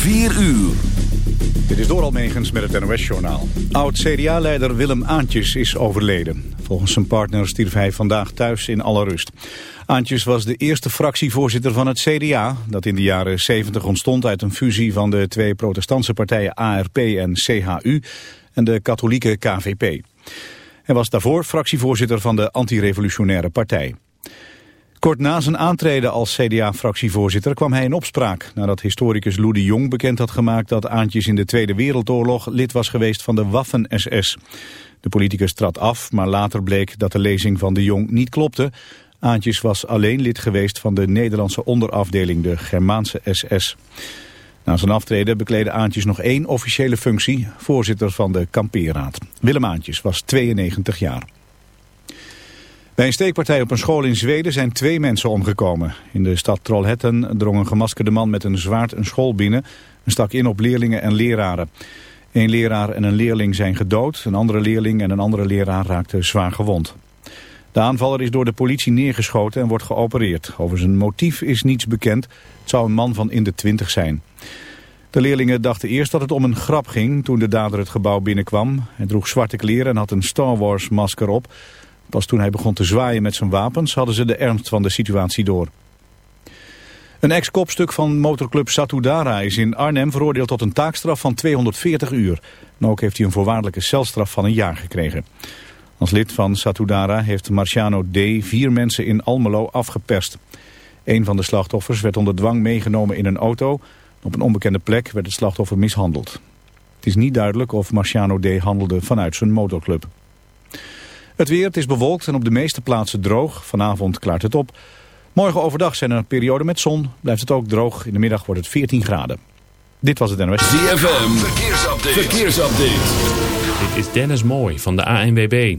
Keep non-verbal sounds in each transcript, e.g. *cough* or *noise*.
4 uur. Dit is door Almegens met het NOS-journaal. Oud-CDA-leider Willem Aantjes is overleden. Volgens zijn partner stierf hij vandaag thuis in alle rust. Aantjes was de eerste fractievoorzitter van het CDA... dat in de jaren 70 ontstond uit een fusie van de twee protestantse partijen ARP en CHU... en de katholieke KVP. Hij was daarvoor fractievoorzitter van de antirevolutionaire partij. Kort na zijn aantreden als CDA-fractievoorzitter kwam hij in opspraak... nadat historicus Lou Jong bekend had gemaakt dat Aantjes in de Tweede Wereldoorlog lid was geweest van de Waffen-SS. De politicus trad af, maar later bleek dat de lezing van de Jong niet klopte. Aantjes was alleen lid geweest van de Nederlandse onderafdeling, de Germaanse SS. Na zijn aftreden bekleedde Aantjes nog één officiële functie, voorzitter van de kampeerraad. Willem Aantjes was 92 jaar. Bij een steekpartij op een school in Zweden zijn twee mensen omgekomen. In de stad Trollhättan drong een gemaskerde man met een zwaard een school binnen... en stak in op leerlingen en leraren. Een leraar en een leerling zijn gedood. Een andere leerling en een andere leraar raakten zwaar gewond. De aanvaller is door de politie neergeschoten en wordt geopereerd. Over zijn motief is niets bekend. Het zou een man van in de twintig zijn. De leerlingen dachten eerst dat het om een grap ging toen de dader het gebouw binnenkwam. Hij droeg zwarte kleren en had een Star Wars masker op... Pas toen hij begon te zwaaien met zijn wapens hadden ze de ernst van de situatie door. Een ex-kopstuk van motorclub Satudara is in Arnhem veroordeeld tot een taakstraf van 240 uur. En ook heeft hij een voorwaardelijke celstraf van een jaar gekregen. Als lid van Satudara heeft Marciano D. vier mensen in Almelo afgeperst. Een van de slachtoffers werd onder dwang meegenomen in een auto. Op een onbekende plek werd het slachtoffer mishandeld. Het is niet duidelijk of Marciano D. handelde vanuit zijn motorclub. Het weer, het is bewolkt en op de meeste plaatsen droog. Vanavond klaart het op. Morgen overdag zijn er perioden met zon. Blijft het ook droog. In de middag wordt het 14 graden. Dit was het NOS. ZFM, verkeersupdate. verkeersupdate. Dit is Dennis Mooi van de ANWB.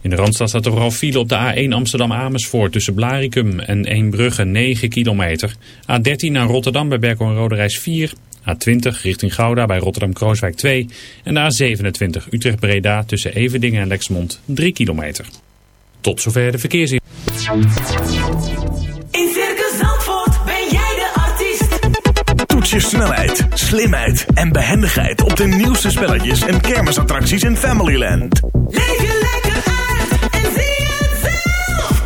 In de Randstad staat er vooral file op de A1 Amsterdam-Amersfoort tussen Blaricum en Eembrugge 9 kilometer. A13 naar Rotterdam bij Berkel en Roderijs 4. A20 richting Gouda bij Rotterdam-Krooswijk 2. En de A27 Utrecht-Breda tussen Everdingen en Lexmond 3 kilometer. Tot zover de verkeersin. In Circus Zandvoort ben jij de artiest. Toets je snelheid, slimheid en behendigheid op de nieuwste spelletjes en kermisattracties in Familyland. Leef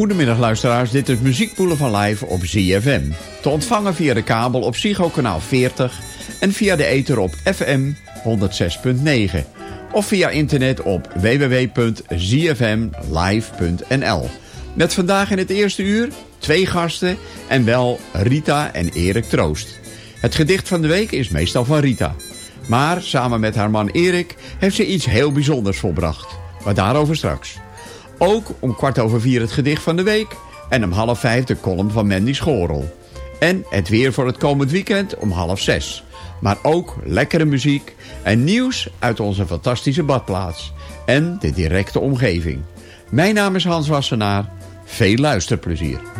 Goedemiddag luisteraars, dit is Muziek Boulevard Live op ZFM. Te ontvangen via de kabel op Psycho kanaal 40 en via de ether op FM 106.9. Of via internet op www.zfmlive.nl. Met vandaag in het eerste uur twee gasten en wel Rita en Erik Troost. Het gedicht van de week is meestal van Rita. Maar samen met haar man Erik heeft ze iets heel bijzonders volbracht. Maar daarover straks. Ook om kwart over vier het gedicht van de week. En om half vijf de column van Mandy Schorel. En het weer voor het komend weekend om half zes. Maar ook lekkere muziek en nieuws uit onze fantastische badplaats. En de directe omgeving. Mijn naam is Hans Wassenaar. Veel luisterplezier.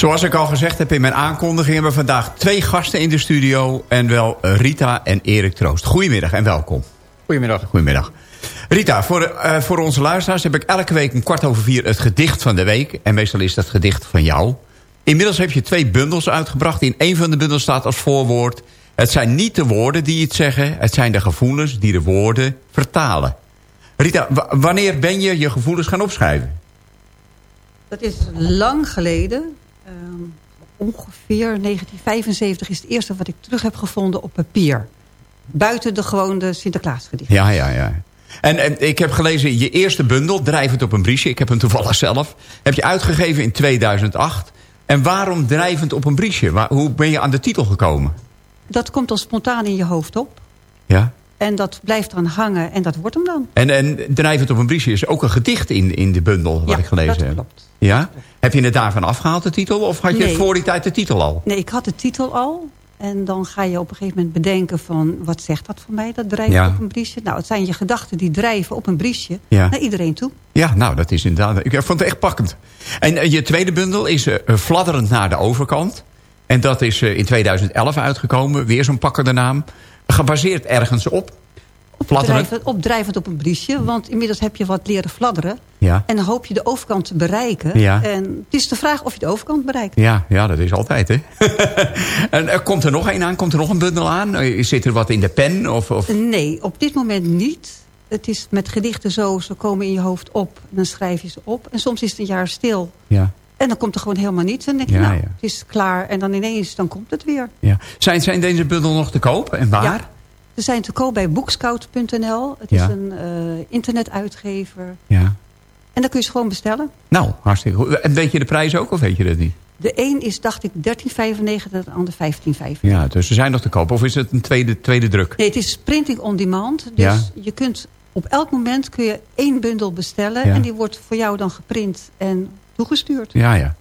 Zoals ik al gezegd heb in mijn aankondiging... hebben we vandaag twee gasten in de studio. En wel Rita en Erik Troost. Goedemiddag en welkom. Goedemiddag. Goedemiddag. Rita, voor, eh, voor onze luisteraars heb ik elke week een kwart over vier het gedicht van de week. En meestal is dat gedicht van jou. Inmiddels heb je twee bundels uitgebracht. In een van de bundels staat als voorwoord... Het zijn niet de woorden die het zeggen. Het zijn de gevoelens die de woorden vertalen. Rita, wa- wanneer ben je je gevoelens gaan opschrijven? Dat is lang geleden. Ehm, ongeveer 1975 is het eerste wat ik terug heb gevonden op papier. Buiten de gewone Sinterklaasgedichten. Ja, ja, ja. En, en ik heb gelezen, je eerste bundel, Drijvend op een briesje... ik heb hem toevallig zelf, heb je uitgegeven in 2008. En waarom Drijvend op een briesje? Waar, hoe ben je aan de titel gekomen? Dat komt dan spontaan in je hoofd op. Ja. En dat blijft dan hangen en dat wordt hem dan. En, en Drijvend op een briesje is ook een gedicht in, in de bundel, wat Ja, ik gelezen dat heb. klopt. Ja? Heb je het daarvan afgehaald, de titel? Of had je Nee. voor die tijd de titel al? Nee, ik had de titel al. En dan ga je op een gegeven moment bedenken van... wat zegt dat voor mij, dat drijven Ja. op een briesje? Nou, het zijn je gedachten die drijven op een briesje Ja. naar iedereen toe. Ja, nou, dat is inderdaad... Ik vond het echt pakkend. En eh, je tweede bundel is eh, Fladderend naar de overkant. En dat is in 2011 uitgekomen. Weer zo'n pakkende naam. Gebaseerd ergens op. Fladderend. Drijvend, opdrijvend op een briesje, want inmiddels heb je wat leren fladderen. Ja. En dan hoop je de overkant te bereiken. Ja. En het is de vraag of je de overkant bereikt. Ja, ja, dat is altijd, hè? *laughs* en eh, komt er nog een aan? Komt er nog een bundel aan? Eh, Zit er wat in de pen? Of, of... Nee, op dit moment niet. Het is met gedichten zo, ze komen in je hoofd op. En dan schrijf je ze op. En soms is het een jaar stil. Ja, En dan komt er gewoon helemaal niets. En dan denk je, Ja, nou, ja. het is klaar. En dan ineens, dan komt het weer. ja. Zijn, zijn deze bundel nog te koop? En waar? Ze zijn te koop bij boekscout.nl. Het Ja. is een eh, internetuitgever. Ja. En dan kun je ze gewoon bestellen. Nou, hartstikke goed. En weet je de prijs ook of weet je dat niet? De een is, dacht ik, 13,95 en de ander 15,95. Ja, dus ze zijn nog te koop. Of is het een tweede, tweede druk? Nee, het is printing on demand. Dus Ja. je kunt op elk moment kun je één bundel bestellen. Ja. En die wordt voor jou dan geprint en toegestuurd. Ja, ja.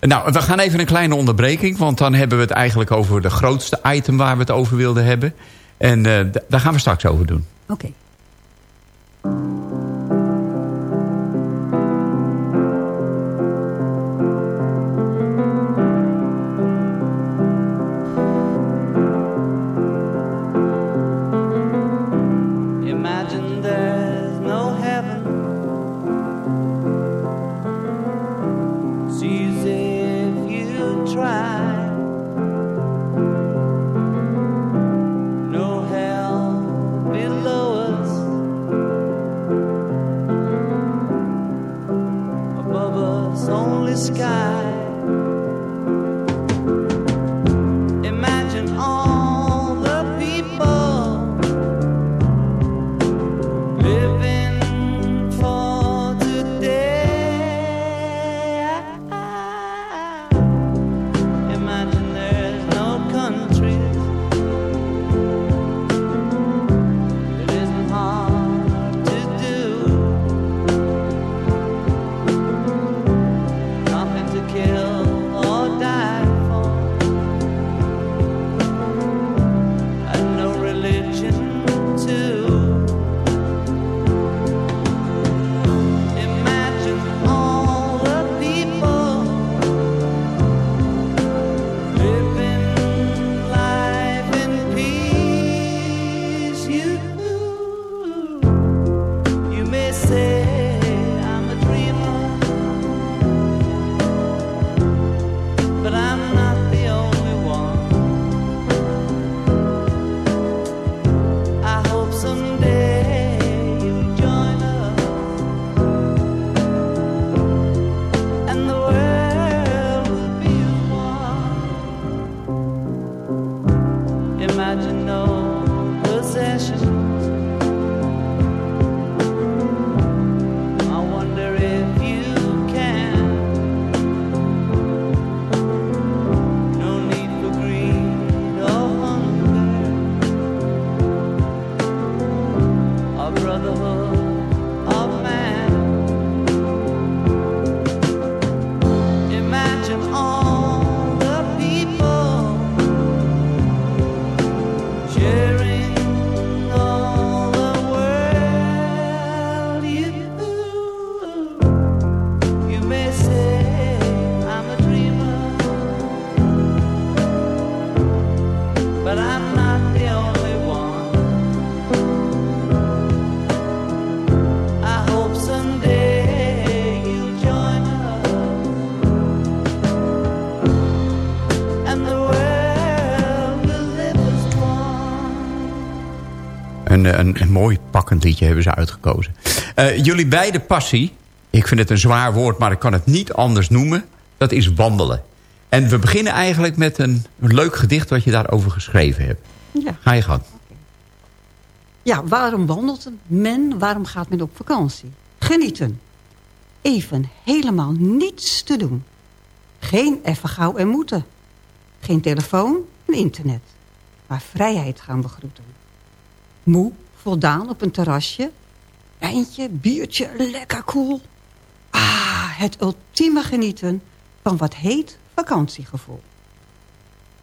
Nou, we gaan even een kleine onderbreking. Want dan hebben we het eigenlijk over de grootste item waar we het over wilden hebben. En eh, daar gaan we straks over doen. Oké. Een, een, een mooi pakkend liedje hebben ze uitgekozen. Eh, jullie beide passie, ik vind het een zwaar woord... maar ik kan het niet anders noemen, dat is wandelen. En we beginnen eigenlijk met een, een leuk gedicht... wat je daarover geschreven hebt. Ja. Ga je gang. Ja, waarom wandelt men? Waarom gaat men op vakantie? Genieten. Even helemaal niets te doen. Geen even gauw en moeten. Geen telefoon en internet. Maar vrijheid gaan begroeten. Moe, voldaan op een terrasje. Wijntje, biertje, lekker koel. Ah, het ultieme genieten van wat heet vakantiegevoel.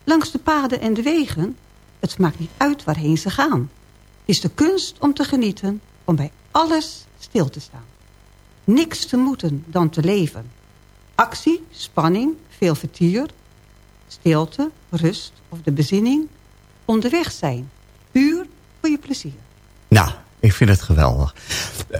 Langs de paden en de wegen, het maakt niet uit waarheen ze gaan is de kunst om te genieten, om bij alles stil te staan. Niks te moeten dan te leven. Actie, spanning, veel vertier, stilte, rust of de bezinning. Onderweg zijn, puur voor je plezier. Nou, ik vind het geweldig.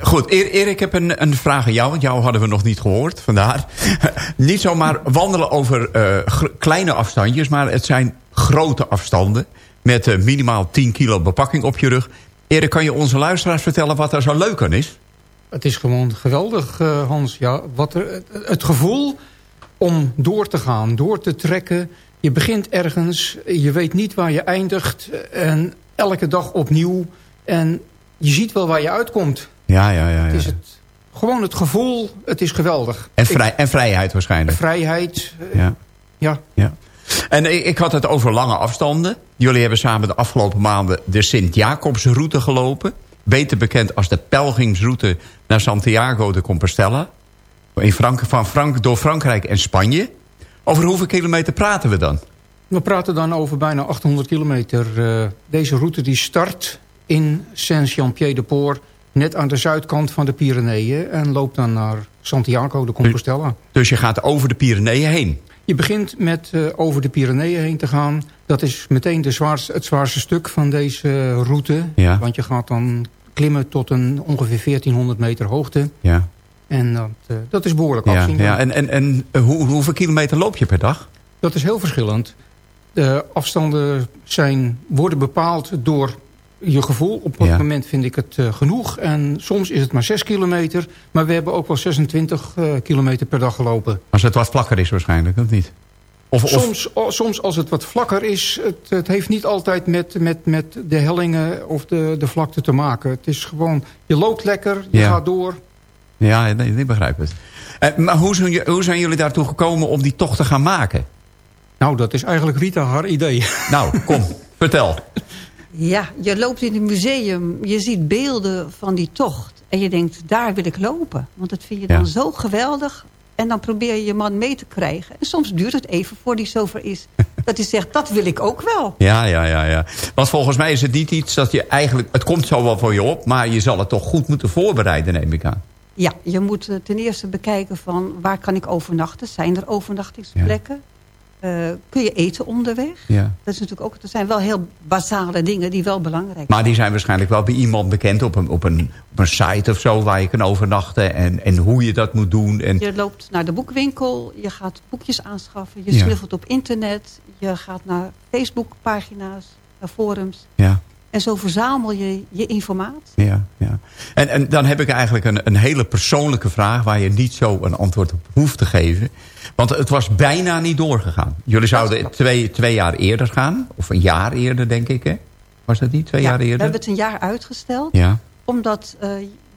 Goed, Eer- Erik, ik heb een, een vraag aan jou. Want jou hadden we nog niet gehoord, vandaar. *laughs* niet zomaar wandelen over eh, kleine afstandjes... maar het zijn grote afstanden... met eh, minimaal 10 kilo bepakking op je rug. Erik, kan je onze luisteraars vertellen wat er zo leuk aan is? Het is gewoon geweldig, eh, Hans. Ja, wat er, het, het gevoel om door te gaan, door te trekken. Je begint ergens, je weet niet waar je eindigt. En elke dag opnieuw. En je ziet wel waar je uitkomt. Ja, ja, ja. Het is ja. het, gewoon het gevoel, het is geweldig. En, vrij, en vrijheid waarschijnlijk. Vrijheid, eh, Ja. ja. Ja. En ik, ik had het over lange afstanden. Jullie hebben samen de afgelopen maanden de Sint-Jacobsroute gelopen. Beter bekend als de pelgrimsroute naar Santiago de Compostela. In Frank van Frank door Frankrijk en Spanje. Over hoeveel kilometer praten we dan? We praten dan over bijna 800 kilometer. Eh, deze route die start in Saint-Jean-Pied-de-Port... net aan de zuidkant van de Pyreneeën... en loopt dan naar Santiago de Compostela. Dus je gaat over de Pyreneeën heen. Je begint met eh, over de Pyreneeën heen te gaan. Dat is meteen de zwaarste, het zwaarste stuk van deze eh, route. Ja. Want je gaat dan klimmen tot een ongeveer 1400 meter hoogte. Ja. En dat, dat is behoorlijk Ja, afzien. ja. En, en, en hoe, hoeveel kilometer loop je per dag? Dat is heel verschillend. De afstanden zijn, worden bepaald door je gevoel. Op Ja. moment vind ik het eh, genoeg. En soms is het maar 6 kilometer. Maar we hebben ook wel 26 eh, kilometer per dag gelopen. Als het wat vlakker is waarschijnlijk, of niet? Of, of, Soms, o- soms als het wat vlakker is, het, het heeft niet altijd met, met, met de hellingen of de, de vlakte te maken. Het is gewoon, je loopt lekker, je Ja. gaat door. Ja, nee, ik begrijp het. Eh, maar hoe zijn, hoe zijn jullie daartoe gekomen om die tocht te gaan maken? Nou, dat is eigenlijk Rita haar idee. Nou, kom, vertel. Ja, je loopt in een museum, je ziet beelden van die tocht. En je denkt, daar wil ik lopen. Want dat vind je dan Ja. zo geweldig. En dan probeer je je man mee te krijgen. En soms duurt het even voor die zover is. *laughs* dat hij zegt, dat wil ik ook wel. Ja, ja, ja, ja. Want volgens mij is het niet iets dat je eigenlijk... Het komt zo wel voor je op, maar je zal het toch goed moeten voorbereiden, neem ik aan. Ja, je moet eh, ten eerste bekijken van waar kan ik overnachten? Zijn er overnachtingsplekken? Eh, kun je eten onderweg? Ja. Dat is natuurlijk ook, dat zijn wel heel basale dingen die wel belangrijk zijn. Maar die zijn waarschijnlijk wel bij iemand bekend op een, op een, op een site of zo... waar je kan overnachten en, en hoe je dat moet doen. En, Je loopt naar de boekwinkel, je gaat boekjes aanschaffen, je Ja. snuffelt op internet, je gaat naar Facebookpagina's, naar forums. ja, En zo verzamel je je informatie. ja, ja. En, en dan heb ik eigenlijk een, een hele persoonlijke vraag... waar je niet zo een antwoord op hoeft te geven. Want het was bijna niet doorgegaan. Jullie zouden twee, twee jaar eerder gaan. Of een jaar eerder, denk ik, hè? Was dat niet twee Ja, jaar we eerder? hebben het een jaar uitgesteld, Ja, omdat eh,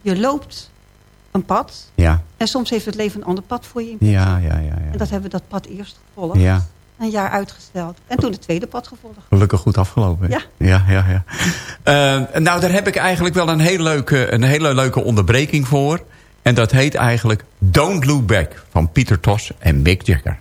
je loopt een pad. ja, En soms heeft het leven een ander pad voor je. in ja, ja, ja. ja. En dat hebben we dat pad eerst gevolgd. Ja. Een jaar uitgesteld. En toen het tweede pad gevolgd. Gelukkig goed afgelopen. Ja. ja, ja, ja. Eh, nou, daar heb ik eigenlijk wel een hele, leuke, een hele leuke onderbreking voor. En dat heet eigenlijk Don't Look Back van Pieter Tos en Mick Jagger.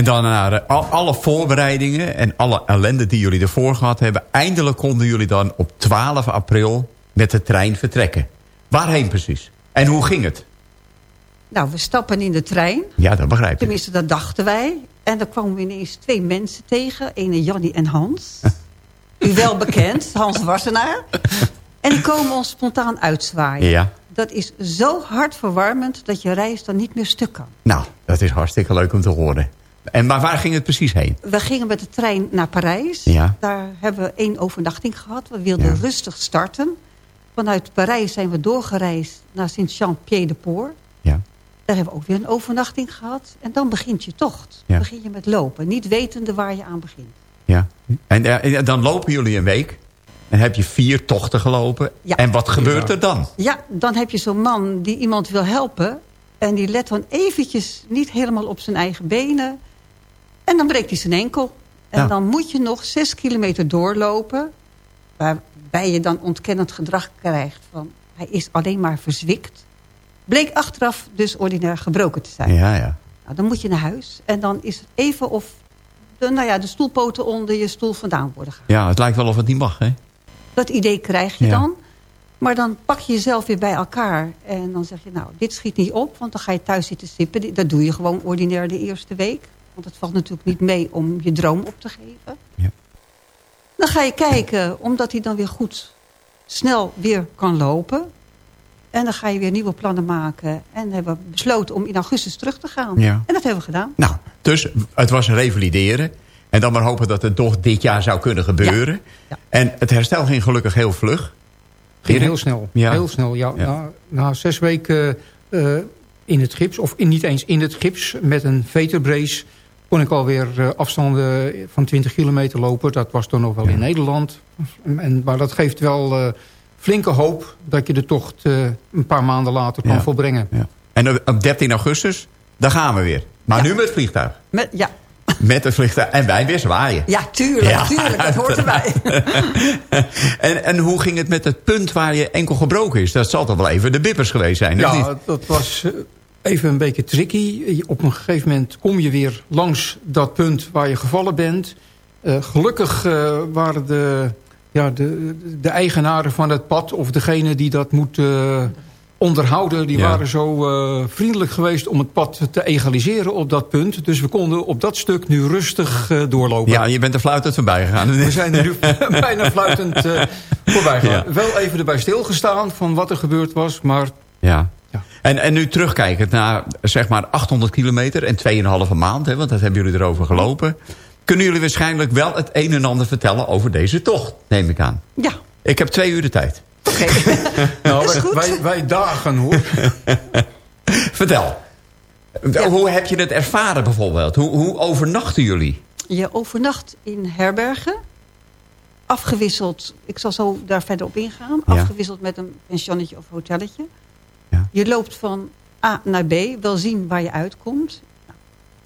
En dan naar eh, al- alle voorbereidingen en alle ellende die jullie ervoor gehad hebben. Eindelijk konden jullie dan op 12 april met de trein vertrekken. Waarheen precies? En hoe ging het? Nou, we stappen in de trein. Ja, dat begrijp ik. Tenminste, dat dachten wij. En dan kwamen we ineens twee mensen tegen. Ene Jannie en Hans. *laughs* U wel bekend, Hans Wassenaar. En die komen ons spontaan uitzwaaien. Ja. Dat is zo hartverwarmend dat je reis dan niet meer stuk kan. Nou, dat is hartstikke leuk om te horen. En maar waar ging het precies heen? We gingen met de trein naar Parijs. Ja. Daar hebben we één overnachting gehad. We wilden Ja. rustig starten. Vanuit Parijs zijn we doorgereisd naar Saint-Jean-Pied-de-Port. Ja. Daar hebben we ook weer een overnachting gehad. En dan begint je tocht. Ja. begin je met lopen. Niet wetende waar je aan begint. Ja. En, eh, en dan lopen jullie een week. En heb je vier tochten gelopen. Ja. En wat gebeurt er dan? Ja, dan heb je zo'n man die iemand wil helpen. En die let dan eventjes niet helemaal op zijn eigen benen. En dan breekt hij zijn enkel. En Ja. dan moet je nog zes kilometer doorlopen. Waarbij je dan ontkennend gedrag krijgt. Van, hij is alleen maar verzwikt. Bleek achteraf dus ordinair gebroken te zijn. Ja, ja. Nou, dan moet je naar huis. En dan is het even of de, nou ja, de stoelpoten onder je stoel vandaan worden gehaald. Ja, het lijkt wel of het niet mag, hè? Dat idee krijg je Ja. dan. Maar dan pak je jezelf weer bij elkaar. En dan zeg je, nou, dit schiet niet op. Want dan ga je thuis zitten sippen. Dat doe je gewoon ordinair de eerste week. Want het valt natuurlijk niet mee om je droom op te geven. Ja. Dan ga je kijken, omdat hij dan weer goed snel weer kan lopen. En dan ga je weer nieuwe plannen maken. En hebben we besloten om in augustus terug te gaan. Ja. En dat hebben we gedaan. Nou, dus het was revalideren. En dan maar hopen dat het toch dit jaar zou kunnen gebeuren. Ja. En het herstel ging gelukkig heel vlug. Ging heel snel. Ja. Heel snel, ja. Ja. Na, na zes weken eh, in het gips, of in, niet eens in het gips, met een veterbrace... kon ik alweer eh, afstanden van 20 kilometer lopen. Dat was dan nog wel in Nederland. En, maar dat geeft wel eh, flinke hoop dat je de tocht eh, een paar maanden later kan Ja. volbrengen. Ja. En op- op 13 augustus, daar gaan we weer. Maar Ja. nu met vliegtuig. Met, ja, *laughs* Met het vliegtuig. En wij weer zwaaien. Ja, tuurlijk, Ja, tuurlijk. Dat hoort erbij. *laughs* en, en hoe ging het met het punt waar je enkel gebroken is? Dat zal toch wel even de bippers geweest zijn, of niet? Ja, dat was even een beetje tricky. Op een gegeven moment kom je weer langs dat punt waar je gevallen bent. Eh, gelukkig eh, waren de, ja, de, de eigenaren van het pad... of degene die dat moet eh, onderhouden... die Ja. waren zo vriendelijk geweest om het pad te egaliseren op dat punt. Dus we konden op dat stuk nu rustig doorlopen. Ja, je bent er fluitend voorbij gegaan. We zijn er nu *laughs* bijna fluitend voorbij gegaan. Wel even erbij stilgestaan van wat er gebeurd was, maar Ja. En, en nu terugkijkend naar zeg maar 800 kilometer en 2,5 maand, hè, want dat hebben jullie erover gelopen. Kunnen jullie waarschijnlijk wel het een en ander vertellen over deze tocht, neem ik aan. Ja, Ik heb twee uur de tijd. oké. *laughs* nou, is wij, goed. wij, wij dagen hoor. *laughs* Vertel. Hoe heb je het ervaren bijvoorbeeld? Hoe, hoe overnachten jullie? Je overnacht in herbergen. Afgewisseld, ik zal zo daar verder op ingaan. Ja. Afgewisseld met een pensionnetje of hotelletje. Ja. Je loopt van A naar B, wel zien waar je uitkomt. Nou,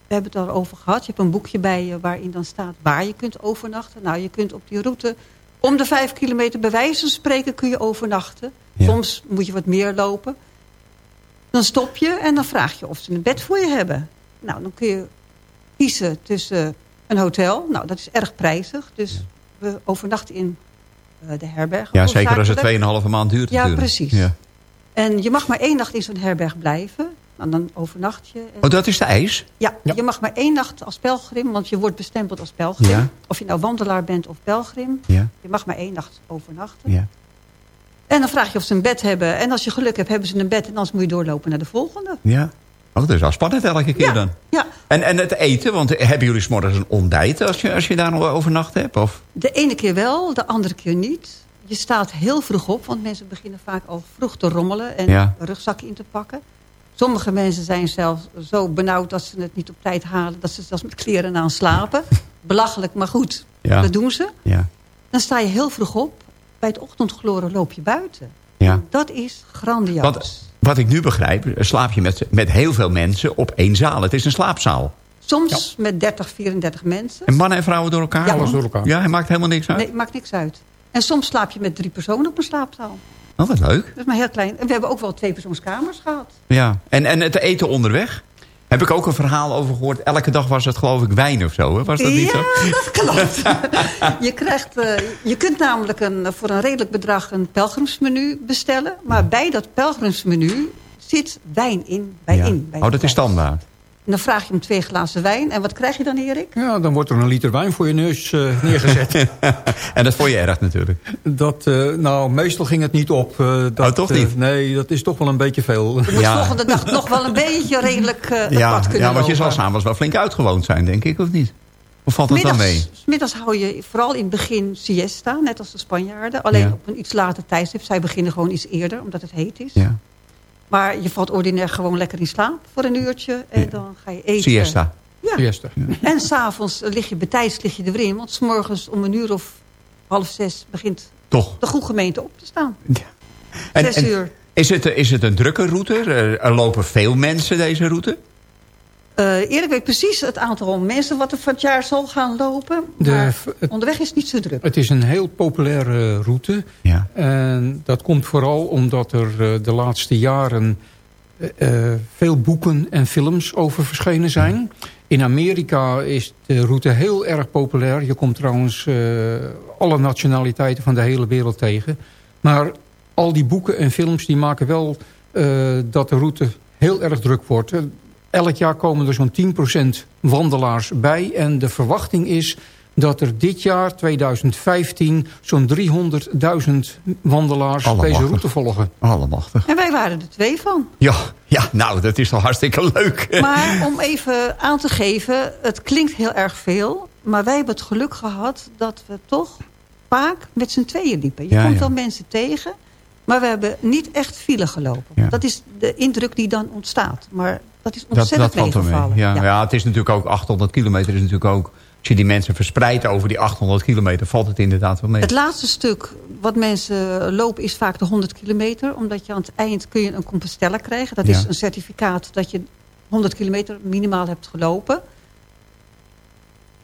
we hebben het al over gehad. Je hebt een boekje bij je waarin dan staat waar je kunt overnachten. Nou, je kunt op die route om de vijf kilometer bij wijze van spreken kun je overnachten. Ja. Soms moet je wat meer lopen. Dan stop je en dan vraag je of ze een bed voor je hebben. Nou, dan kun je kiezen tussen een hotel. Nou, dat is erg prijzig. Dus we overnachten in eh, de herberg. Ja, zeker als het 2,5 maand duurt Ja, natuurlijk. precies. Ja. En je mag maar één nacht in zo'n herberg blijven. Nou, dan overnacht je. En- Oh, dat is de eis? ja, Ja. je mag maar één nacht als pelgrim. Want je wordt bestempeld als pelgrim. Ja. Of je nou wandelaar bent of pelgrim. Ja. Je mag maar één nacht overnachten. ja. En dan vraag je of ze een bed hebben. En als je geluk hebt, hebben ze een bed. En anders moet je doorlopen naar de volgende. Ja. Oh, dat is wel spannend elke keer Ja, dan. ja. En, en het eten, want hebben jullie s'morgens een ontbijt als je, als je daar nog overnacht hebt? Of? De ene keer wel, de andere keer niet. Je staat heel vroeg op, want mensen beginnen vaak al vroeg te rommelen en Ja. een rugzak in te pakken. Sommige mensen zijn zelfs zo benauwd dat ze het niet op tijd halen, dat ze zelfs met kleren aan slapen. *laughs* Belachelijk, maar goed, Ja. dat doen ze. Ja. Dan sta je heel vroeg op. Bij het ochtendgloren loop je buiten. ja. Dat is grandioos. Wat, wat ik nu begrijp, slaap je met, met heel veel mensen op één zaal. Het is een slaapzaal. Soms met 30, 34 mensen. En mannen en vrouwen door elkaar? Ja. Alles door elkaar. Ja, hij maakt helemaal niks uit? Nee, maakt niks uit. En soms slaap je met drie personen op een slaapzaal. Oh, wat leuk. Dat is maar heel klein. En we hebben ook wel tweepersoonskamers gehad. Ja. En, en het eten onderweg? Heb ik ook een verhaal over gehoord. Elke dag was het geloof ik wijn of zo. Hè? Was dat niet ja, zo? dat klopt. *laughs* je, krijgt, eh, je kunt namelijk een, voor een redelijk bedrag een pelgrimsmenu bestellen. Maar bij dat pelgrimsmenu zit wijn in. Bij Ja. in bij Oh, dat is standaard. En dan vraag je om twee glazen wijn. En wat krijg je dan, Erik? Ja, dan wordt er een liter wijn voor je neus eh, neergezet. *laughs* en dat vond je erg natuurlijk. dat, eh, nou, meestal ging het niet op. eh, dat, Oh, toch niet? nee, dat is toch wel een beetje veel. Je moet Ja. volgende dag nog wel een beetje redelijk eh, Ja, pad kunnen ja want je zal s'avonds wel flink uitgewoond zijn, denk ik, of niet? Of valt dat dan mee? Middags, middags hou je vooral in het begin siesta, net als de Spanjaarden. Alleen Ja. op een iets later tijdstip. Zij beginnen gewoon iets eerder, omdat het heet is. Ja. Maar je valt ordinair gewoon lekker in slaap voor een uurtje. En Ja. dan ga je eten. Siesta. Ja. Siesta. *laughs* En s'avonds lig je betijds lig je er weer in. Want 's morgens om een uur of half zes begint Toch. de goede gemeente op te staan. En, Zes en uur. Is, het, is het een drukke route? Er, er lopen veel mensen deze route? Eh Erik weet precies het aantal mensen wat er van het jaar zal gaan lopen. De- maar het- onderweg is het niet zo druk. Het is een heel populaire route. Ja. En dat komt vooral omdat er eh, de laatste jaren eh, eh, veel boeken en films over verschenen zijn. In Amerika is de route heel erg populair. Je komt trouwens eh, alle nationaliteiten van de hele wereld tegen. Maar al die boeken en films die maken wel eh, dat de route heel erg druk wordt. Elk jaar komen er zo'n 10% wandelaars bij. En de verwachting is dat er dit jaar, 2015, zo'n 300.000 wandelaars Allemachtig. deze route volgen. Allemachtig. En wij waren er twee van. Ja, ja, nou, dat is toch hartstikke leuk. Maar *laughs* om even aan te geven, het klinkt heel erg veel. Maar wij hebben het geluk gehad dat we toch vaak met z'n tweeën liepen. Je Ja, komt ja. wel mensen tegen, maar we hebben niet echt echt gelopen. Ja. Dat is de indruk die dan ontstaat. Maar dat is ontzettend dat mee. Ja, ja. het is natuurlijk ook 800 kilometer. Is natuurlijk ook, als je die mensen verspreidt over die 800 kilometer... valt het inderdaad wel mee. Het laatste stuk wat mensen lopen is vaak de 100 kilometer. Omdat je aan het eind kun je een Compostela krijgen. Dat Ja. is een certificaat dat je 100 kilometer minimaal hebt gelopen.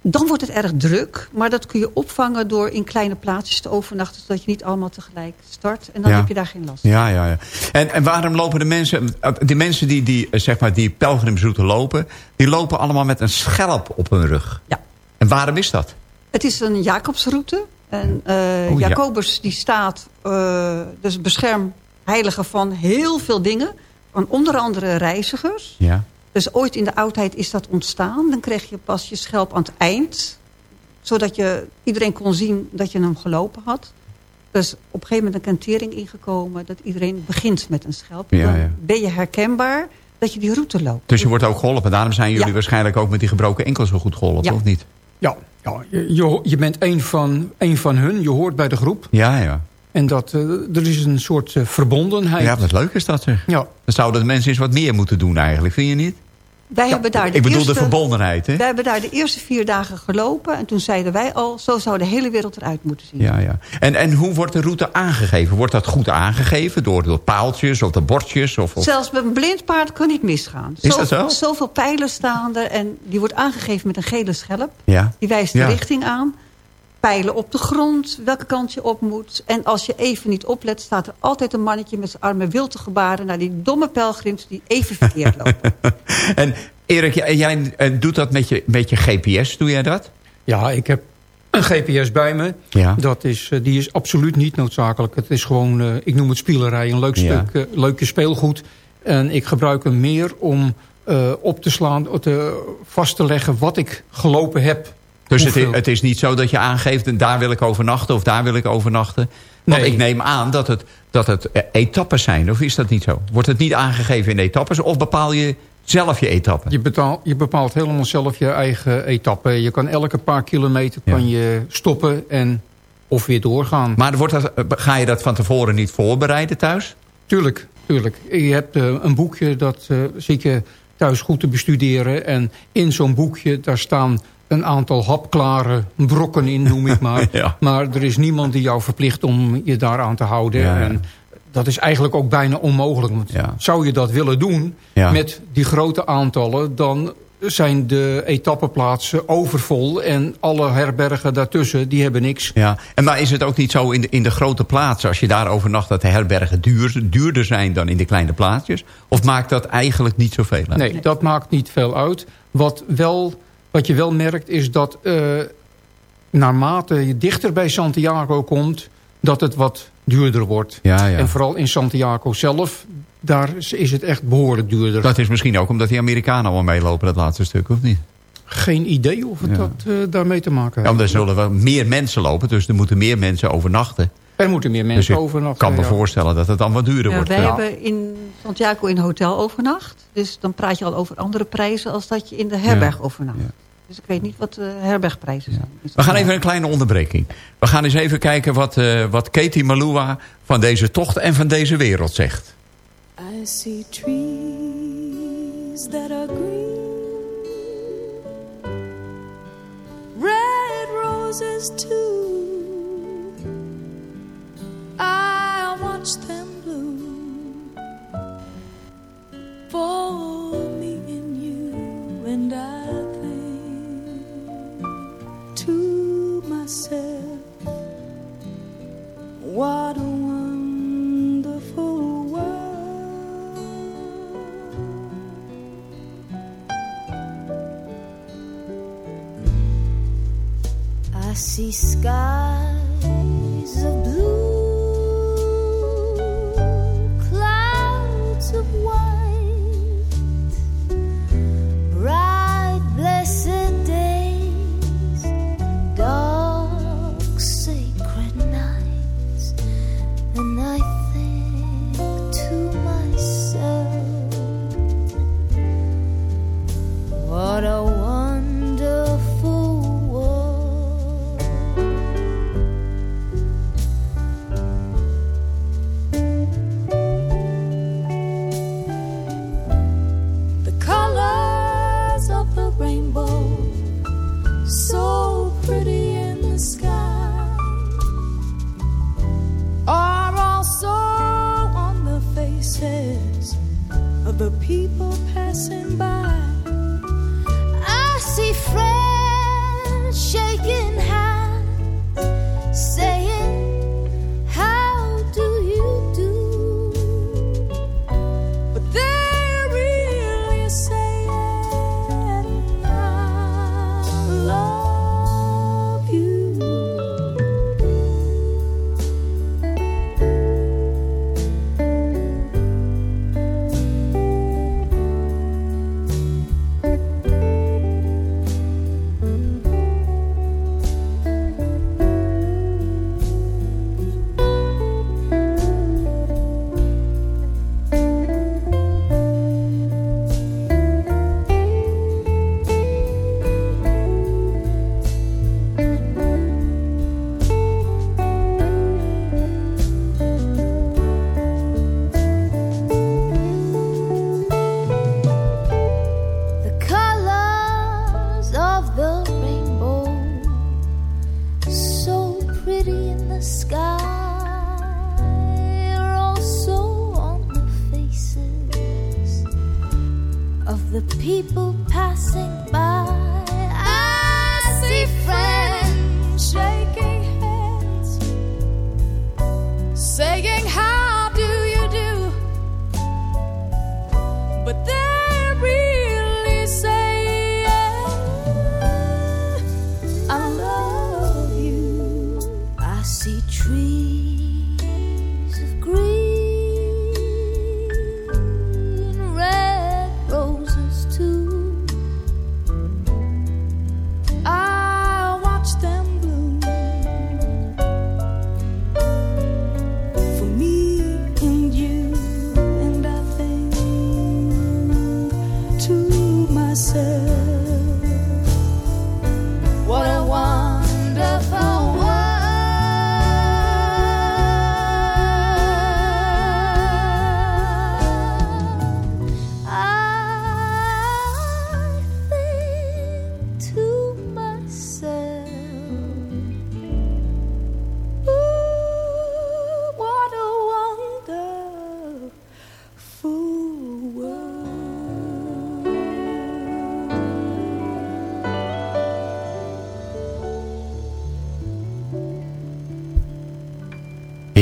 Dan wordt het erg druk. Maar dat kun je opvangen door in kleine plaatsjes te overnachten... zodat je niet allemaal tegelijk start. En dan Ja. heb je daar geen last van. Ja, ja, ja. En, en waarom lopen de mensen... eh, Die mensen die, die, eh, zeg maar, die pelgrimsroute lopen... die lopen allemaal met een schelp op hun rug. Ja. En waarom is dat? Het is een Jacobsroute. En Oh, ja. Jacobus die staat eh dus beschermheilige van heel veel dingen. Van onder andere reizigers. Ja. Dus ooit in de oudheid is dat ontstaan. Dan kreeg je pas je schelp aan het eind. Zodat je, iedereen kon zien dat je hem gelopen had. Dus op een gegeven moment een kantering ingekomen... dat iedereen begint met een schelp. Ja, Dan ja. ben je herkenbaar dat je die route loopt. Dus je wordt ook geholpen. Daarom zijn jullie Ja. waarschijnlijk ook met die gebroken enkels zo goed geholpen, Ja. of niet? Ja, ja je, je, je bent een van, een van hun. Je hoort bij de groep. Ja, ja. En dat, eh, er is een soort eh, verbondenheid. Ja, wat leuk is dat zeg. Ja. Dan zouden de mensen eens wat meer moeten doen eigenlijk, vind je niet? Wij hebben daar de Ik bedoel eerste, de verbondenheid, hè? Wij hebben daar de eerste vier dagen gelopen. En toen zeiden wij al, zo zou de hele wereld eruit moeten zien. Ja, ja. En, en hoe wordt de route aangegeven? Wordt dat goed aangegeven door, door paaltjes of de bordjes? Of, of... Zelfs met een blind paard kan niet misgaan. Is dat zo? Zoveel pijlen staan er. En die wordt aangegeven met een gele schelp. Ja. Die wijst de Ja. richting aan. Pijlen op de grond, welke kant je op moet. En als je even niet oplet, staat er altijd een mannetje... met zijn armen wild te gebaren naar die domme pelgrims... die even verkeerd lopen. *laughs* En Erik, jij, jij, doet dat met je, met je GPS, doe jij dat? Ja, ik heb een GPS bij me. Ja. Dat is, eh, die is absoluut niet noodzakelijk. Het is gewoon, eh, ik noem het spielerij, een leuk Ja. stuk, eh, leuke speelgoed. En ik gebruik hem meer om eh, op te slaan, te, vast te leggen wat ik gelopen heb. Dus het is, het is niet zo dat je aangeeft... daar wil ik overnachten of daar wil ik overnachten. Want Nee. ik neem aan dat het, dat het eh, etappes zijn. Of is dat niet zo? Wordt het niet aangegeven in etappes? Of bepaal je zelf je etappe? Je, betaal, je bepaalt helemaal zelf je eigen etappe. Je kan elke paar kilometer Ja. kan je stoppen en of weer doorgaan. Maar wordt dat, eh, ga je dat van tevoren niet voorbereiden thuis? Tuurlijk, tuurlijk. Je hebt eh, een boekje, dat zit je thuis goed te bestuderen. En in zo'n boekje, daar staan een aantal hapklare brokken in, noem ik maar. *laughs* Ja. Maar er is niemand die jou verplicht om je daaraan te houden. Ja, ja. En dat is eigenlijk ook bijna onmogelijk. Want Ja. Zou je dat willen doen Ja. met die grote aantallen... dan zijn de etappeplaatsen overvol... en alle herbergen daartussen, die hebben niks. Ja, en maar is het ook niet zo in de, in de grote plaatsen... als je daar overnacht dat de herbergen duur, duurder zijn dan in de kleine plaatsjes? Of maakt dat eigenlijk niet zoveel uit? Nee, dat maakt niet veel uit. Wat, wel, wat je wel merkt is dat eh, naarmate je dichter bij Santiago komt... dat het wat duurder wordt. Ja, ja. En vooral in Santiago zelf, daar is- het echt behoorlijk duurder. Dat is misschien ook omdat die Amerikanen allemaal meelopen, dat laatste stuk, of niet? Geen idee of het Ja. dat eh, daarmee te maken Ja, heeft. want er zullen wel meer mensen lopen, dus er moeten meer mensen overnachten. Er moeten meer Dus mensen ik overnachten. kan me ja. voorstellen dat het dan wat duurder Ja, wordt. wij Ja. hebben in Santiago in een hotel overnacht. Dus dan praat je al over andere prijzen... als dat je in de herberg Ja. overnacht. Ja. Dus ik weet niet wat de herbergprijzen zijn. Is We gaan even een kleine onderbreking. We gaan eens even kijken wat, eh, wat Katie Malua van deze tocht en van deze wereld zegt. I see trees that are green, red roses too. I watch them bloom for me and you, and I think to myself, what a wonderful world. I see skies of blue,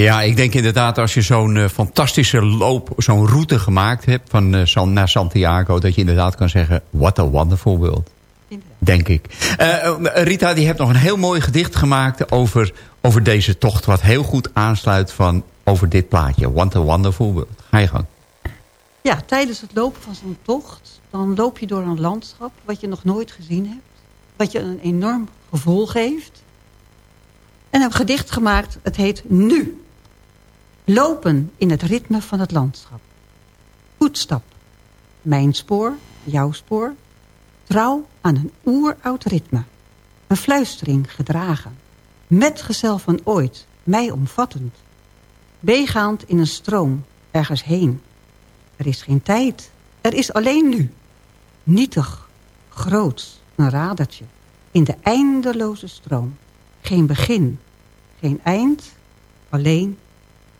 Ja, ik denk inderdaad als je zo'n eh, fantastische loop, zo'n route gemaakt hebt van, eh, San- naar Santiago, dat je inderdaad kan zeggen, what a wonderful world. Denk ik. Eh, Rita, die hebt nog een heel mooi gedicht gemaakt over, over deze tocht, wat heel goed aansluit van over dit plaatje. What a wonderful world. Ga je gang. Ja, tijdens het lopen van zo'n tocht... dan loop je door een landschap wat je nog nooit gezien hebt. Wat je een enorm gevoel geeft. En heb een gedicht gemaakt, het heet Nu. Lopen in het ritme van het landschap. Voetstap. Mijn spoor, jouw spoor. Trouw aan een oeroud ritme. Een fluistering gedragen. Metgezel van ooit, mij omvattend. Begaand in een stroom, ergens heen. Er is geen tijd, er is alleen nu. Nietig, groots, een radertje. In de eindeloze stroom. Geen begin, geen eind, alleen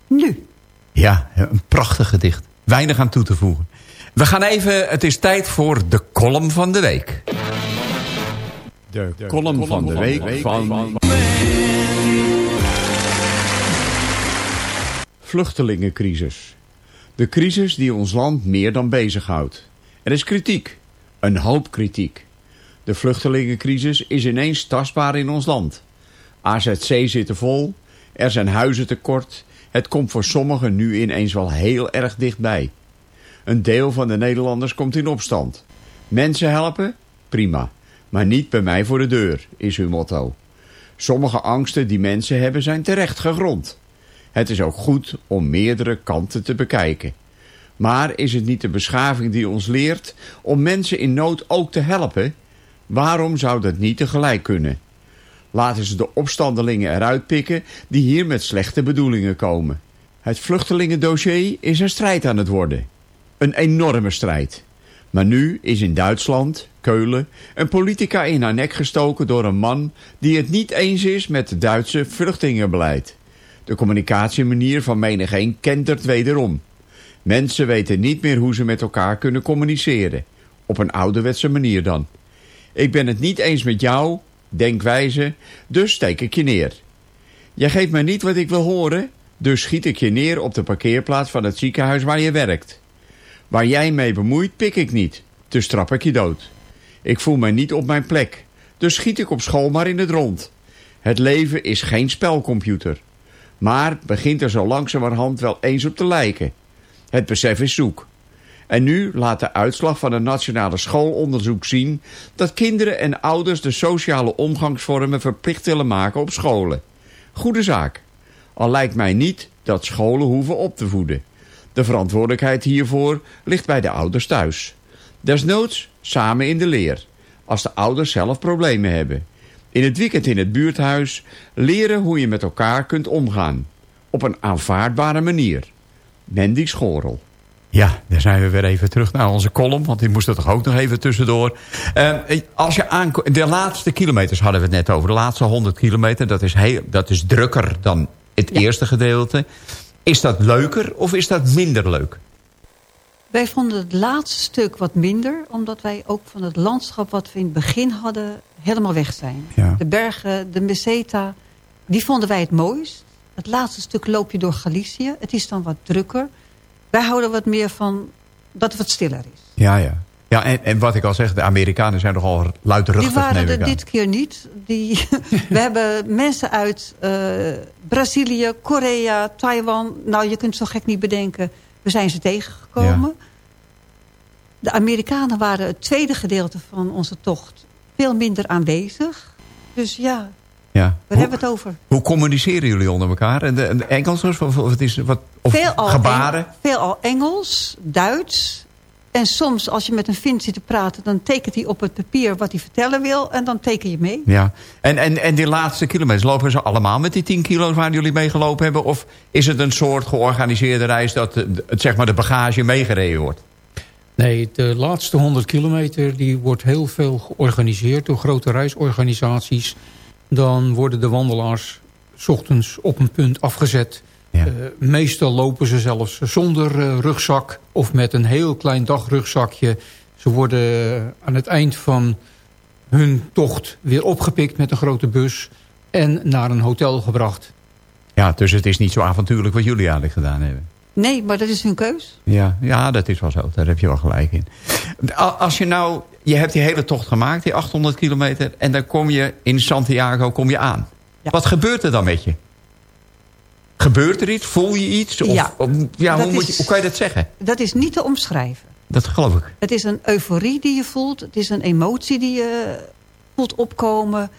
nu. Ja, een prachtig gedicht. Weinig aan toe te voegen. We gaan even, het is tijd voor de column van de week. De, column, van de week van... Vluchtelingencrisis. De crisis die ons land meer dan bezighoudt. Er is kritiek. Een hoop kritiek. De vluchtelingencrisis is ineens tastbaar in ons land. AZC zitten vol. Er zijn huizen tekort. Het komt voor sommigen nu ineens wel heel erg dichtbij. Een deel van de Nederlanders komt in opstand. Mensen helpen? Prima. Maar niet bij mij voor de deur, is hun motto. Sommige angsten die mensen hebben zijn terecht gegrond. Het is ook goed om meerdere kanten te bekijken. Maar is het niet de beschaving die ons leert om mensen in nood ook te helpen? Waarom zou dat niet tegelijk kunnen? Laten ze de opstandelingen eruit pikken die hier met slechte bedoelingen komen. Het vluchtelingendossier is een strijd aan het worden. Een enorme strijd. Maar nu is in Duitsland, Keulen, een politica in haar nek gestoken door een man die het niet eens is met het Duitse vluchtelingenbeleid. De communicatiemanier van menigeen kentert wederom. Mensen weten niet meer hoe ze met elkaar kunnen communiceren. Op een ouderwetse manier dan. Ik ben het niet eens met jou, denkwijze, dus steek ik je neer. Jij geeft mij niet wat ik wil horen, dus schiet ik je neer op de parkeerplaats van het ziekenhuis waar je werkt. Waar jij mee bemoeit, pik ik niet, dus trap ik je dood. Ik voel mij niet op mijn plek, dus schiet ik op school maar in het rond. Het leven is geen spelcomputer. Maar begint er zo langzamerhand wel eens op te lijken. Het besef is zoek. En nu laat de uitslag van een nationale schoolonderzoek zien... dat kinderen en ouders de sociale omgangsvormen verplicht willen maken op scholen. Goede zaak. Al lijkt mij niet dat scholen hoeven op te voeden. De verantwoordelijkheid hiervoor ligt bij de ouders thuis. Desnoods samen in de leer, als de ouders zelf problemen hebben. In het weekend in het buurthuis leren hoe je met elkaar kunt omgaan. Op een aanvaardbare manier. Mandy Schorel. Ja, daar zijn we weer even terug naar onze column. Want die moest er toch ook nog even tussendoor. Uh, als je de laatste kilometers hadden we het net over. De laatste 100 kilometer, dat is, heel, dat is drukker dan het eerste gedeelte. Is dat leuker of is dat minder leuk? Wij vonden het laatste stuk wat minder. Omdat wij ook van het landschap wat we in het begin hadden helemaal weg zijn. Ja. De bergen, de Meseta, die vonden wij het mooist. Het laatste stuk loop je door Galicië. Het is dan wat drukker. Wij houden wat meer van dat het wat stiller is. Ja, ja. Ja, en, en wat ik al zeg, de Amerikanen zijn nogal luidruchtig. Die waren er dit keer niet. Die, *laughs* we hebben mensen uit eh, Brazilië, Korea, Taiwan. Nou, je kunt het zo gek niet bedenken. We zijn ze tegengekomen. De Amerikanen waren het tweede gedeelte van onze tocht veel minder aanwezig. Dus ja, Ja. waar Hoe, hebben we het over? hoe communiceren jullie onder elkaar? En de, en de Engelsers? Of, of, het is wat, of Veelal gebaren? Eng- veelal Engels, Duits. En soms als je met een Fin zit te praten... dan tekent hij op het papier wat hij vertellen wil... en dan teken je mee. Ja. En, en, en die laatste kilometers, lopen ze allemaal met die 10 kilo's waar jullie mee gelopen hebben? Of is het een soort georganiseerde reis dat het, zeg maar, de bagage meegereden wordt? Nee, de laatste 100 kilometer die wordt heel veel georganiseerd door grote reisorganisaties. Dan worden de wandelaars 's ochtends op een punt afgezet. Ja. Eh, meestal lopen ze zelfs zonder eh, rugzak of met een heel klein dagrugzakje. Ze worden eh, aan het eind van hun tocht weer opgepikt met een grote bus en naar een hotel gebracht. Ja, dus het is niet zo avontuurlijk wat jullie eigenlijk gedaan hebben. Nee, maar dat is hun keus. Ja, ja, dat is wel zo. Daar heb je wel gelijk in. Als je nou, je hebt die hele tocht gemaakt, die 800 kilometer... en dan kom je in Santiago kom je aan. Ja. Wat gebeurt er dan met je? Gebeurt er iets? Voel je iets? Of, Ja. of- ja hoe, moet je, hoe kan je dat zeggen? Dat is niet te omschrijven. Dat geloof ik. Het is een euforie die je voelt. Het is een emotie die je voelt opkomen.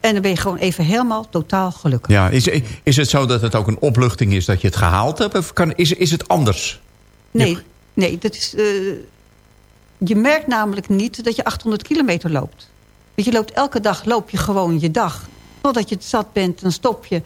En dan ben je gewoon even helemaal totaal gelukkig. Ja, is, is het zo dat het ook een opluchting is dat je het gehaald hebt? Of kan, is, is het anders? Nee, nee dat is, eh, je merkt namelijk niet dat je 800 kilometer loopt. Want je loopt elke dag, loop je gewoon je dag. Totdat je het zat bent, dan stop je.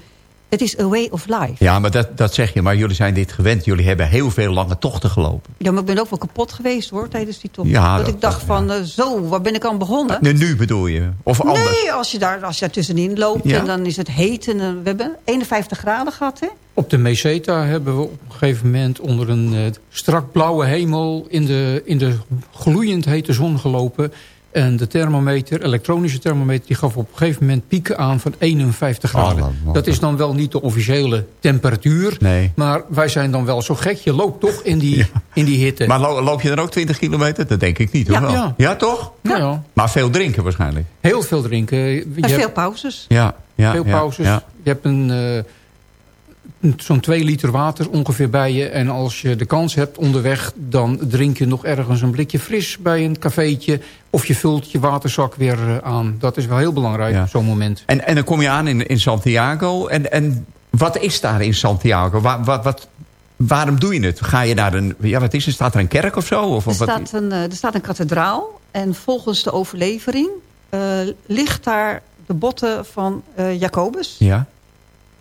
Het is a way of life. Ja, maar dat, dat zeg je. Maar jullie zijn dit gewend. Jullie hebben heel veel lange tochten gelopen. Ja, maar ik ben ook wel kapot geweest hoor, tijdens die tocht. Ja, dat, dat- ik dacht dat- van, eh, zo, waar ben ik aan begonnen? Nu, nu bedoel je? Of anders? Nee, als je, daar, als je daar tussenin loopt Ja. en dan is het heet. En, eh, we hebben 51 graden gehad, hè? Op de Meseta hebben we op een gegeven moment onder een eh, strak blauwe hemel in de, in de gloeiend hete zon gelopen. En de thermometer, elektronische thermometer, die gaf op een gegeven moment pieken aan van 51 graden. Oh, wat- dat is dan wel niet de officiële temperatuur. Nee. Maar wij zijn dan wel zo gek. Je loopt toch in die, *laughs* Ja. in die hitte. Maar lo- loop je dan ook 20 kilometer? Dat denk ik niet, hoor. Ja. wel. Ja. toch? Nou ja, Maar veel drinken waarschijnlijk. heel veel drinken. Je En veel pauzes. Ja, ja, veel ja, pauzes. Ja. Je hebt een, eh, een- zo'n twee liter water ongeveer bij je. En als je de kans hebt onderweg... dan drink je nog ergens een blikje fris bij een cafeetje. Of je vult je waterzak weer eh, aan. Dat is wel heel belangrijk Ja. op zo'n moment. En, en dan kom je aan in, in Santiago. En, en wat is daar in Santiago? Wat, wat, waarom doe je het? Ga je naar een... Ja, wat is er? Staat er een kerk of zo? Of, Er of wat? staat, een, eh, er staat een kathedraal. En volgens de overlevering eh, ligt daar de botten van eh, Jacobus. Ja?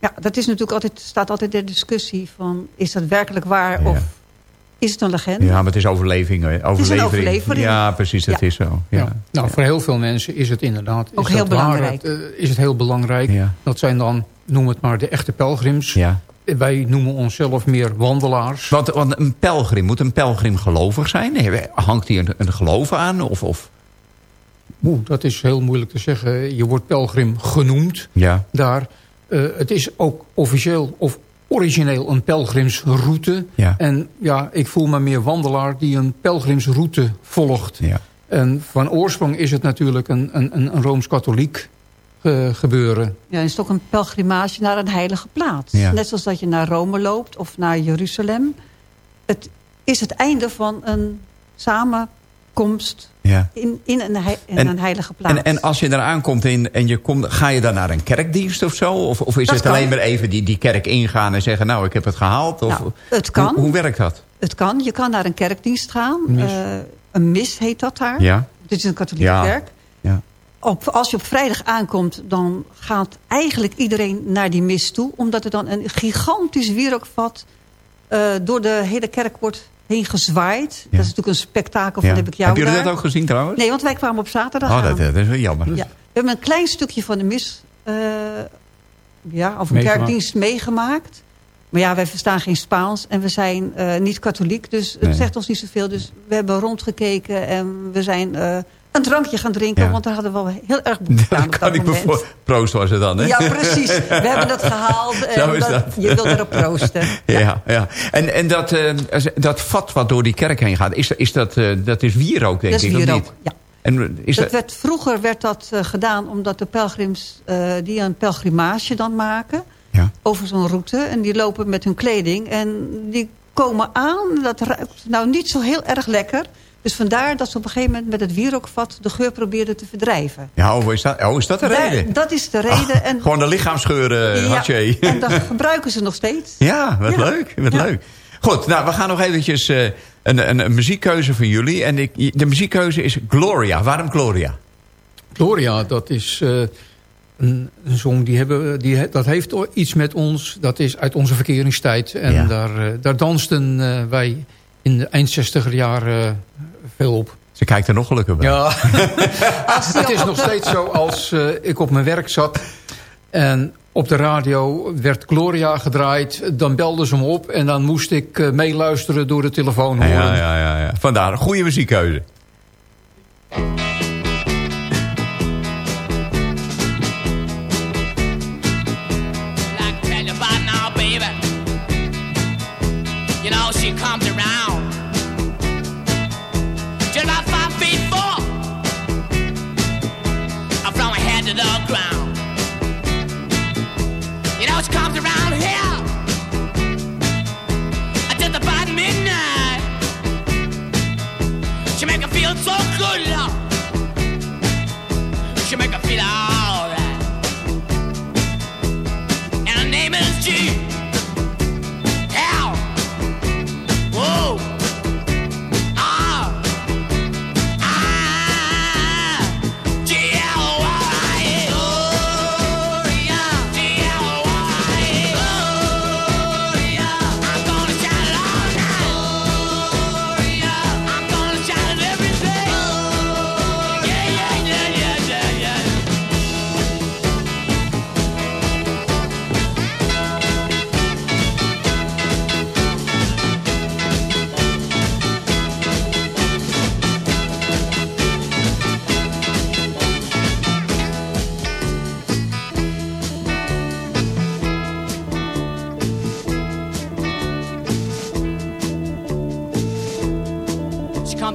Ja, dat is natuurlijk altijd, staat altijd de discussie van... is dat werkelijk waar Ja. of is het een legende? ja, maar het is overleving. Overlevering. overlevering. Ja, precies. Dat Ja. is zo. Ja. Ja. Nou, voor heel veel mensen is het inderdaad... Ook is heel waar, belangrijk. het, eh, is het heel belangrijk. Ja. Dat zijn dan, noem het maar, de echte pelgrims. ja. Wij noemen onszelf meer wandelaars. Want, want een pelgrim, moet een pelgrim gelovig zijn? Hangt hij een, een geloof aan? Of, of? Oeh, dat is heel moeilijk te zeggen. Je wordt pelgrim genoemd. Ja. daar. Eh, het is ook officieel of origineel een pelgrimsroute. Ja. En ja, ik voel me meer wandelaar die een pelgrimsroute volgt. Ja. En van oorsprong is het natuurlijk een, een, een, een Rooms-Katholiek eh, gebeuren. Ja, het is toch een pelgrimage naar een heilige plaats. Ja. Net zoals dat je naar Rome loopt of naar Jeruzalem. Het is het einde van een samenkomst ja. in, in, een, hei- in En- een heilige plaats. En, en als je eraan komt en, en je komt, ga je dan naar een kerkdienst of zo? Of, of is Dat het kan. alleen maar even die, die kerk ingaan en zeggen... nou, ik heb het gehaald? Of, Nou, het kan. Hoe, hoe werkt dat? Het kan. Je kan naar een kerkdienst gaan. Mis. Eh, een mis heet dat daar. Ja? Dit is een katholieke Ja. kerk. Ja. Op, als je op vrijdag aankomt, dan gaat eigenlijk iedereen naar die mis toe. Omdat er dan een gigantisch wierookvat eh, door de hele kerk wordt heen gezwaaid. Dat is natuurlijk een spektakel van ja. heb ik jou Hebben jullie daar. dat ook gezien trouwens? Nee, want wij kwamen op zaterdag oh, aan. dat, dat is wel jammer. Ja. We hebben een klein stukje van de mis, eh, ja, of een Meegemaakt. kerkdienst meegemaakt. Maar ja, wij verstaan geen Spaans en we zijn eh, niet katholiek. Dus het Nee. zegt ons niet zoveel. Dus we hebben rondgekeken en we zijn eh, een drankje gaan drinken. Ja. Want daar hadden we wel heel erg behoefte aan op kan dat ik me. Proost was het dan, hè? Ja, precies. We hebben het gehaald. *laughs* Zo is dat- dat. Je wilt erop proosten. *laughs* Ja, ja. En, en dat, eh, dat vat wat door die kerk heen gaat, is, is dat, eh, dat is wierook, denk Dat is ik, of wierook, niet? ja. En is dat dat, werd, vroeger werd dat eh, gedaan omdat de pelgrims die een pelgrimage dan maken... Ja. over zo'n route en die lopen met hun kleding... en die komen aan, dat ruikt nou niet zo heel erg lekker... Dus vandaar dat ze op een gegeven moment met het wierookvat de geur probeerden te verdrijven. ja, oh, is dat, oh, is dat de Daar- reden? dat is de reden. en, Gewoon de lichaamsgeur, uh, ja, en dat gebruiken ze nog steeds. Ja, wat Ja. leuk. Wat Ja. leuk. Goed, nou, we gaan nog eventjes eh, een, een, een muziekkeuze van jullie. En ik, de muziekkeuze is Gloria. Waarom Gloria? Gloria, dat is eh, een, een song die hebben, die, dat heeft iets met ons. Dat is uit onze verkeringstijd. En Ja. daar, eh, daar dansten eh, wij in de eind 60er jaren eh, veel op. Ze kijkt er nog gelukkig bij. Ja, *laughs* het is nog steeds zo als eh, ik op mijn werk zat... en op de radio werd Gloria gedraaid. Dan belden ze me op en dan moest ik eh, meeluisteren door de telefoon horen. Ja, ja, ja, ja. Vandaar, een goede muziekkeuze.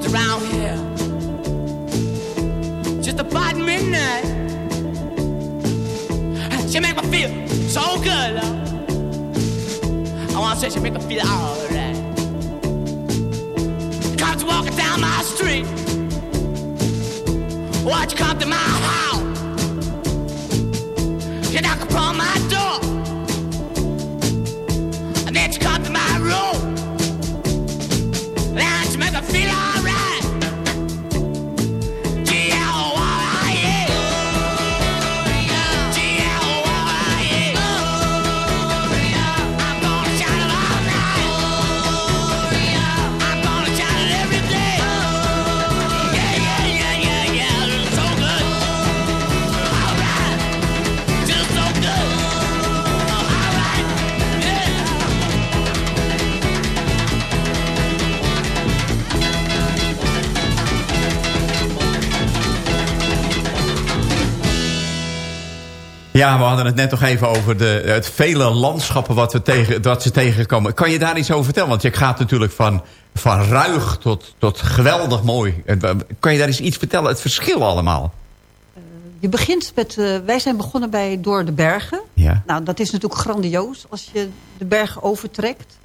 Comes around here just about midnight. She make me feel so good, love. I wanna say she make me feel alright. Comes walking down my street. Watch come to my house. Ja, we hadden het net nog even over de, het vele landschappen wat, we tegen, wat ze tegenkomen. Kan je daar iets over vertellen? Want je gaat natuurlijk van, van ruig tot, tot geweldig mooi. En, Kan je daar eens iets vertellen? Het verschil allemaal. Je begint met, eh, wij zijn begonnen bij Door de Bergen. Ja. Nou, dat is natuurlijk grandioos als je de bergen overtrekt.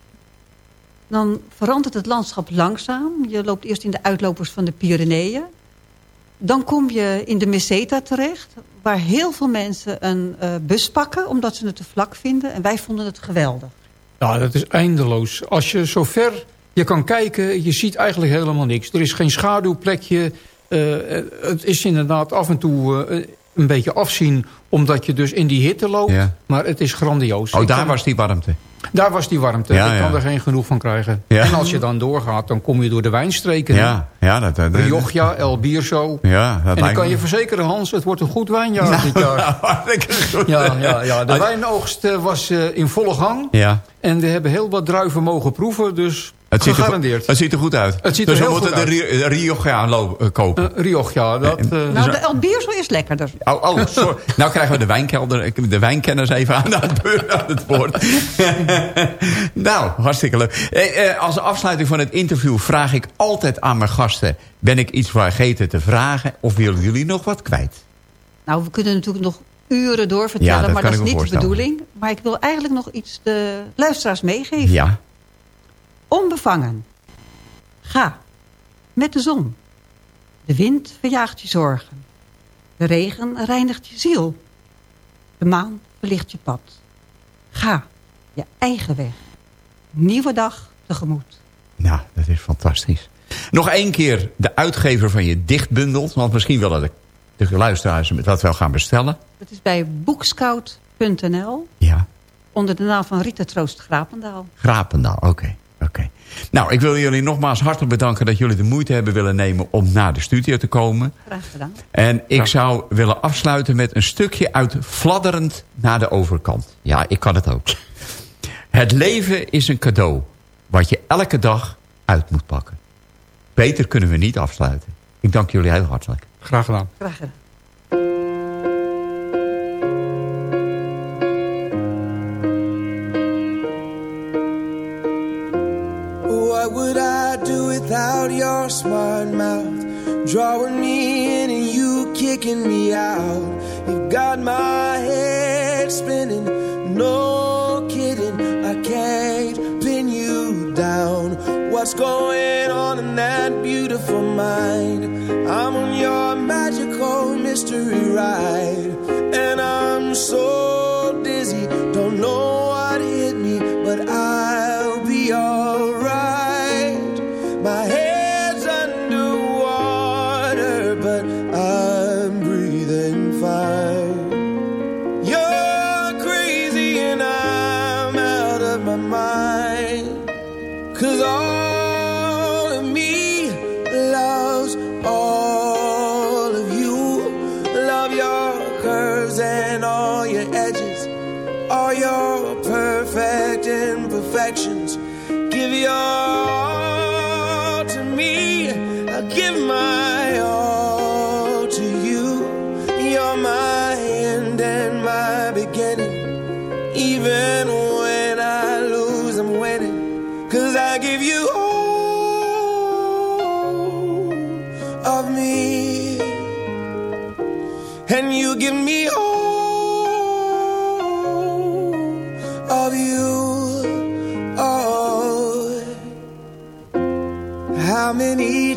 Dan verandert het landschap langzaam. Je loopt eerst in de uitlopers van de Pyreneeën. Dan kom je in de Meseta terecht, waar heel veel mensen een eh, bus pakken... omdat ze het te vlak vinden. En wij vonden het geweldig. Ja, dat is eindeloos. Als je zo ver je kan kijken, je ziet eigenlijk helemaal niks. Er is geen schaduwplekje. Eh, het is inderdaad af en toe... eh, een beetje afzien... omdat je dus in die hitte loopt. Ja. Maar het is grandioos. Oh, daar kan- was die warmte. daar was die warmte. Ja, ik ja. kan er geen genoeg van krijgen. En als je dan doorgaat, dan kom je door de wijnstreken. Ja, ja, dat, dat, Rioja, El Bierzo. Ja, dat en ik kan me- je verzekeren, Hans, het wordt een goed wijnjaar dit jaar. *laughs* Ja, ja, ja. De wijnoogst eh, was eh, in volle gang. Ja. En we hebben heel wat druiven mogen proeven, dus Het ziet, er, het ziet er goed uit. Het ziet dus er we heel moeten goed de Rio- de Rioja lo- eh, kopen. Eh, Rioja, dat... eh, Nou, de El Bierzo is lekkerder. Oh, oh sorry. *laughs* nou krijgen we de, wijnkelder, de wijnkenners even aan het, beurt- aan het woord. *laughs* nou, hartstikke leuk. Eh, eh, als afsluiting van het interview vraag ik altijd aan mijn gasten... ben ik iets vergeten te vragen of willen jullie nog wat kwijt? Nou, we kunnen natuurlijk nog uren Ja, doorvertellen, dat maar dat is niet de bedoeling. Maar ik wil eigenlijk nog iets de luisteraars meegeven. Ja. Onbevangen. Ga. Met de zon. De wind verjaagt je zorgen. De regen reinigt je ziel. De maan verlicht je pad. Ga. Je eigen weg. Nieuwe dag tegemoet. Nou, dat is fantastisch. Nog één keer de uitgever van je dichtbundel. Want misschien willen de, de luisteraars dat wel gaan bestellen. Dat is bij boekscout.nl. Ja. Onder de naam van Rita Troost Grapendaal. Grapendaal, oké. Oké. Nou, ik wil jullie nogmaals hartelijk bedanken... dat jullie de moeite hebben willen nemen om naar de studio te komen. Graag gedaan. En ik zou willen afsluiten met een stukje uit Fladderend naar de overkant. Ja, ik kan het ook. Het leven is een cadeau... wat je elke dag uit moet pakken. Beter kunnen we niet afsluiten. Ik dank jullie heel hartelijk. Graag gedaan. Graag gedaan. What would I do without your smart mouth? Drawing me in and you kicking me out. You've got my head spinning, no kidding. I can't pin you down. What's going on in that beautiful mind? I'm on your magical mystery ride, and I'm so dizzy, don't know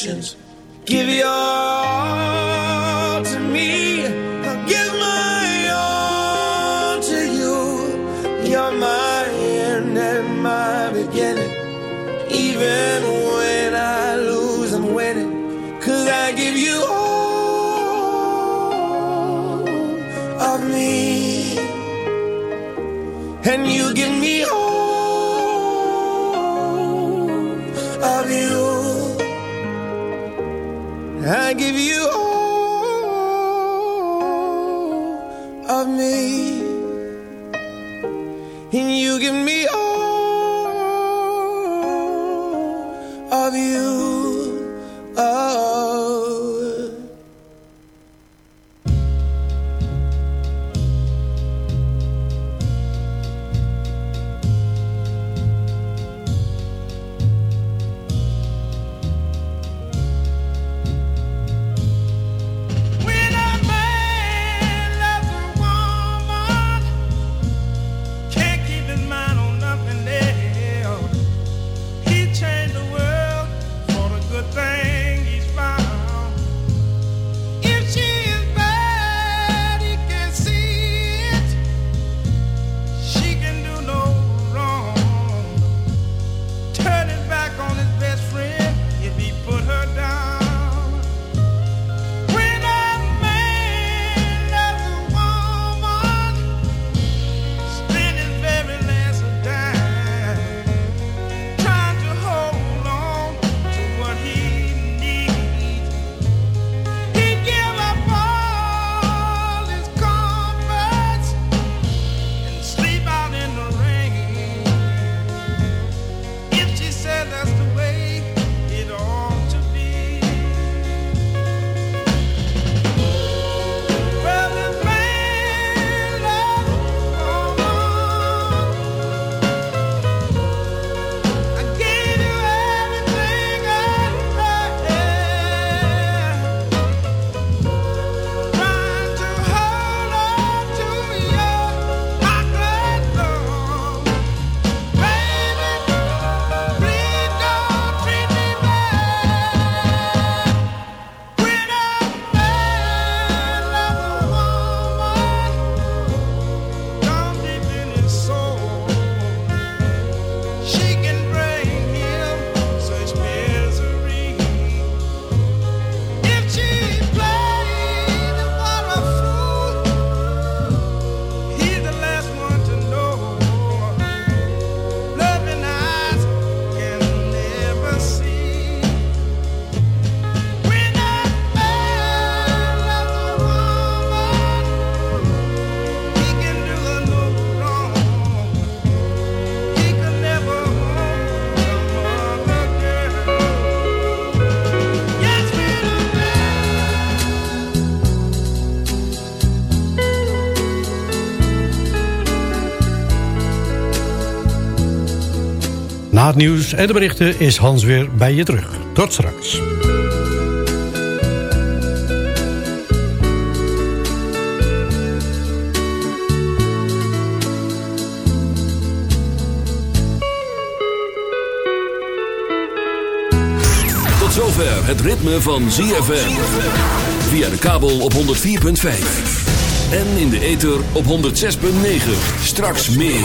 options. Give your het nieuws en de berichten is Hans weer bij je terug. Tot straks. Tot zover het ritme van ZFM. Via de kabel op 104.5. En in de ether op 106.9. Straks meer.